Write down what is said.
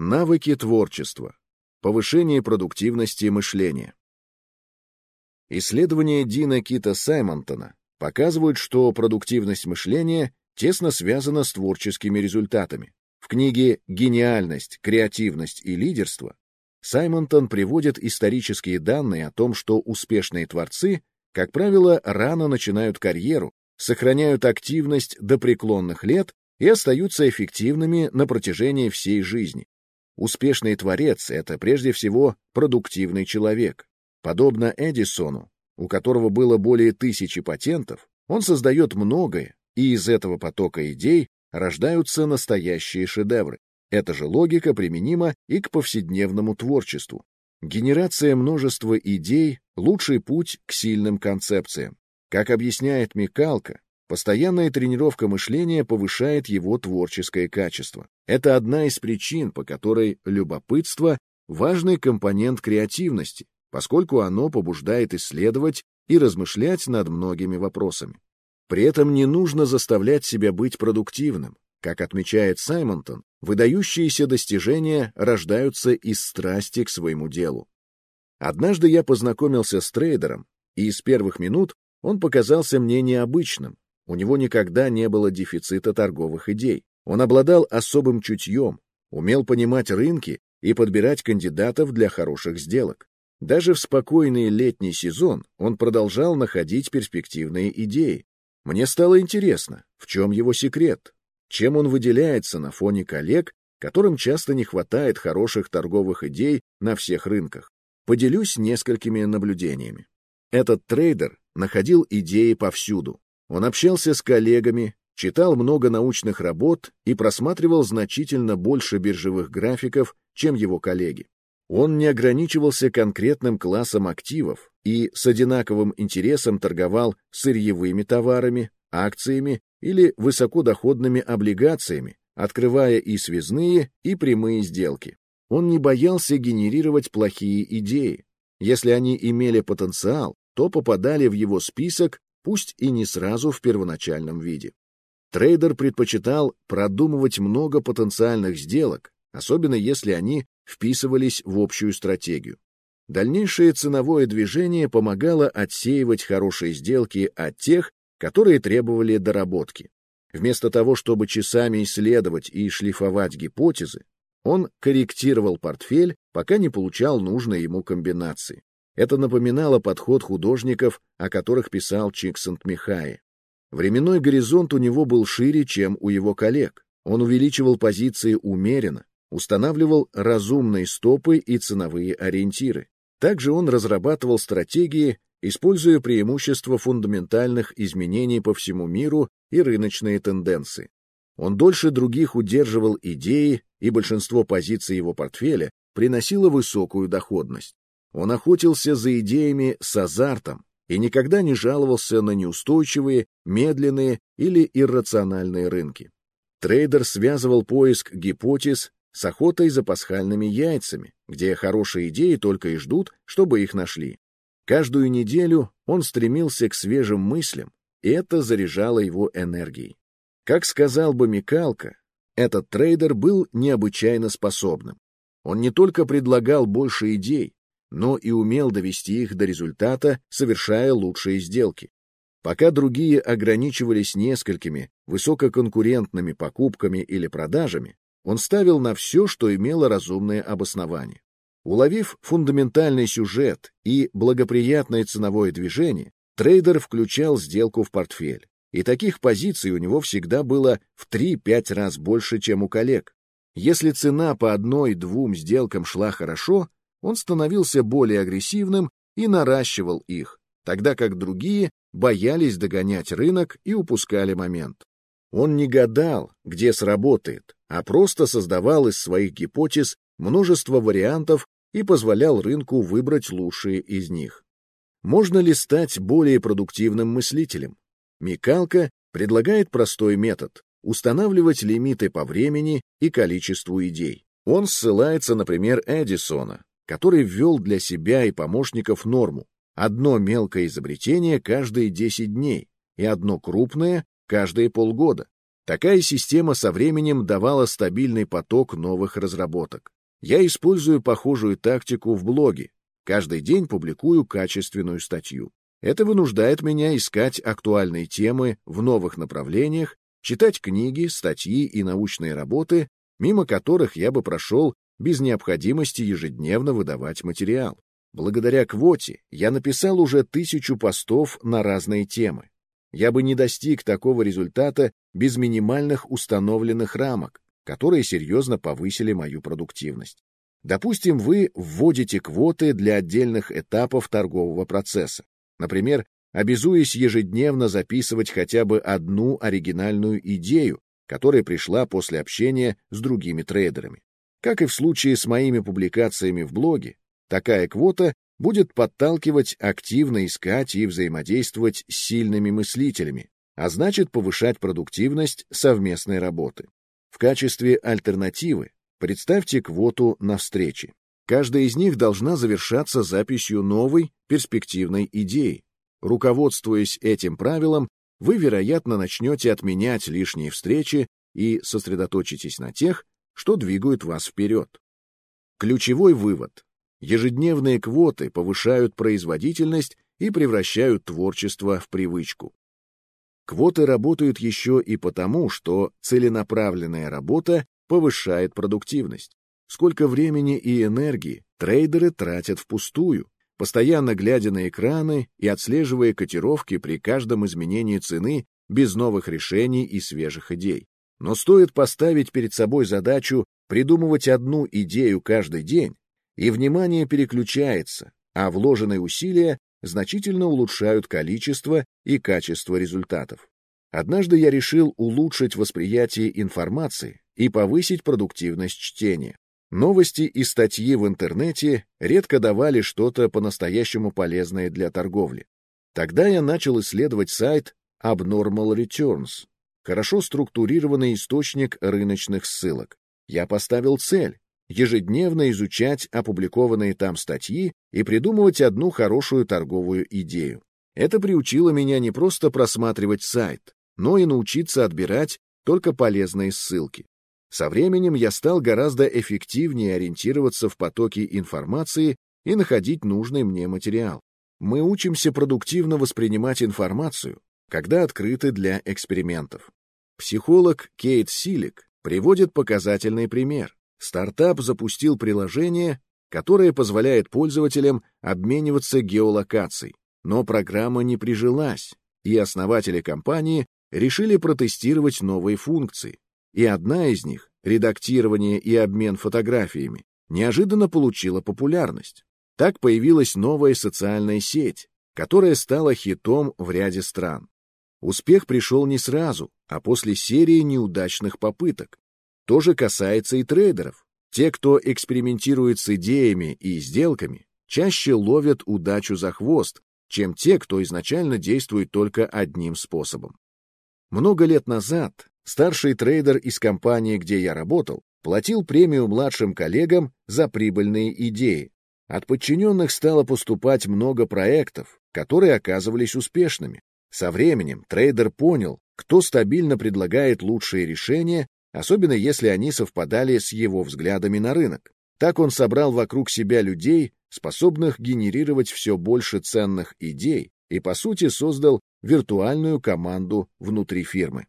Навыки творчества. Повышение продуктивности мышления. Исследования Дина Кита Саймонтона показывают, что продуктивность мышления тесно связана с творческими результатами. В книге «Гениальность, креативность и лидерство» Саймонтон приводит исторические данные о том, что успешные творцы, как правило, рано начинают карьеру, сохраняют активность до преклонных лет и остаются эффективными на протяжении всей жизни. Успешный творец — это прежде всего продуктивный человек. Подобно Эдисону, у которого было более тысячи патентов, он создает многое, и из этого потока идей рождаются настоящие шедевры. Эта же логика применима и к повседневному творчеству. Генерация множества идей — лучший путь к сильным концепциям. Как объясняет Микалка, Постоянная тренировка мышления повышает его творческое качество. Это одна из причин, по которой любопытство – важный компонент креативности, поскольку оно побуждает исследовать и размышлять над многими вопросами. При этом не нужно заставлять себя быть продуктивным. Как отмечает Саймонтон, выдающиеся достижения рождаются из страсти к своему делу. Однажды я познакомился с трейдером, и с первых минут он показался мне необычным, у него никогда не было дефицита торговых идей. Он обладал особым чутьем, умел понимать рынки и подбирать кандидатов для хороших сделок. Даже в спокойный летний сезон он продолжал находить перспективные идеи. Мне стало интересно, в чем его секрет, чем он выделяется на фоне коллег, которым часто не хватает хороших торговых идей на всех рынках. Поделюсь несколькими наблюдениями. Этот трейдер находил идеи повсюду. Он общался с коллегами, читал много научных работ и просматривал значительно больше биржевых графиков, чем его коллеги. Он не ограничивался конкретным классом активов и с одинаковым интересом торговал сырьевыми товарами, акциями или высокодоходными облигациями, открывая и связные, и прямые сделки. Он не боялся генерировать плохие идеи. Если они имели потенциал, то попадали в его список пусть и не сразу в первоначальном виде. Трейдер предпочитал продумывать много потенциальных сделок, особенно если они вписывались в общую стратегию. Дальнейшее ценовое движение помогало отсеивать хорошие сделки от тех, которые требовали доработки. Вместо того, чтобы часами исследовать и шлифовать гипотезы, он корректировал портфель, пока не получал нужной ему комбинации. Это напоминало подход художников, о которых писал Чиксент-Михай. Временной горизонт у него был шире, чем у его коллег. Он увеличивал позиции умеренно, устанавливал разумные стопы и ценовые ориентиры. Также он разрабатывал стратегии, используя преимущества фундаментальных изменений по всему миру и рыночные тенденции. Он дольше других удерживал идеи, и большинство позиций его портфеля приносило высокую доходность. Он охотился за идеями с азартом и никогда не жаловался на неустойчивые, медленные или иррациональные рынки. Трейдер связывал поиск гипотез с охотой за пасхальными яйцами, где хорошие идеи только и ждут, чтобы их нашли. Каждую неделю он стремился к свежим мыслям, и это заряжало его энергией. Как сказал бы Микалка, этот трейдер был необычайно способным. Он не только предлагал больше идей, но и умел довести их до результата, совершая лучшие сделки. Пока другие ограничивались несколькими высококонкурентными покупками или продажами, он ставил на все, что имело разумное обоснование. Уловив фундаментальный сюжет и благоприятное ценовое движение, трейдер включал сделку в портфель, и таких позиций у него всегда было в 3-5 раз больше, чем у коллег. Если цена по одной-двум сделкам шла хорошо, он становился более агрессивным и наращивал их, тогда как другие боялись догонять рынок и упускали момент. Он не гадал, где сработает, а просто создавал из своих гипотез множество вариантов и позволял рынку выбрать лучшие из них. Можно ли стать более продуктивным мыслителем? Микалка предлагает простой метод — устанавливать лимиты по времени и количеству идей. Он ссылается на пример Эдисона, который ввел для себя и помощников норму одно мелкое изобретение каждые 10 дней и одно крупное каждые полгода. Такая система со временем давала стабильный поток новых разработок. Я использую похожую тактику в блоге. Каждый день публикую качественную статью. Это вынуждает меня искать актуальные темы в новых направлениях, читать книги, статьи и научные работы, мимо которых я бы прошел без необходимости ежедневно выдавать материал. Благодаря квоте я написал уже тысячу постов на разные темы. Я бы не достиг такого результата без минимальных установленных рамок, которые серьезно повысили мою продуктивность. Допустим, вы вводите квоты для отдельных этапов торгового процесса. Например, обязуясь ежедневно записывать хотя бы одну оригинальную идею, которая пришла после общения с другими трейдерами. Как и в случае с моими публикациями в блоге, такая квота будет подталкивать активно искать и взаимодействовать с сильными мыслителями, а значит повышать продуктивность совместной работы. В качестве альтернативы представьте квоту на встречи. Каждая из них должна завершаться записью новой, перспективной идеи. Руководствуясь этим правилом, вы, вероятно, начнете отменять лишние встречи и сосредоточитесь на тех, что двигают вас вперед. Ключевой вывод. Ежедневные квоты повышают производительность и превращают творчество в привычку. Квоты работают еще и потому, что целенаправленная работа повышает продуктивность. Сколько времени и энергии трейдеры тратят впустую, постоянно глядя на экраны и отслеживая котировки при каждом изменении цены без новых решений и свежих идей. Но стоит поставить перед собой задачу придумывать одну идею каждый день, и внимание переключается, а вложенные усилия значительно улучшают количество и качество результатов. Однажды я решил улучшить восприятие информации и повысить продуктивность чтения. Новости и статьи в интернете редко давали что-то по-настоящему полезное для торговли. Тогда я начал исследовать сайт Abnormal Returns, хорошо структурированный источник рыночных ссылок. Я поставил цель — ежедневно изучать опубликованные там статьи и придумывать одну хорошую торговую идею. Это приучило меня не просто просматривать сайт, но и научиться отбирать только полезные ссылки. Со временем я стал гораздо эффективнее ориентироваться в потоке информации и находить нужный мне материал. Мы учимся продуктивно воспринимать информацию, когда открыты для экспериментов. Психолог Кейт Силик приводит показательный пример. Стартап запустил приложение, которое позволяет пользователям обмениваться геолокацией, но программа не прижилась, и основатели компании решили протестировать новые функции. И одна из них, редактирование и обмен фотографиями, неожиданно получила популярность. Так появилась новая социальная сеть, которая стала хитом в ряде стран. Успех пришел не сразу, а после серии неудачных попыток. То же касается и трейдеров. Те, кто экспериментирует с идеями и сделками, чаще ловят удачу за хвост, чем те, кто изначально действует только одним способом. Много лет назад старший трейдер из компании, где я работал, платил премию младшим коллегам за прибыльные идеи. От подчиненных стало поступать много проектов, которые оказывались успешными. Со временем трейдер понял, кто стабильно предлагает лучшие решения, особенно если они совпадали с его взглядами на рынок. Так он собрал вокруг себя людей, способных генерировать все больше ценных идей, и, по сути, создал виртуальную команду внутри фирмы.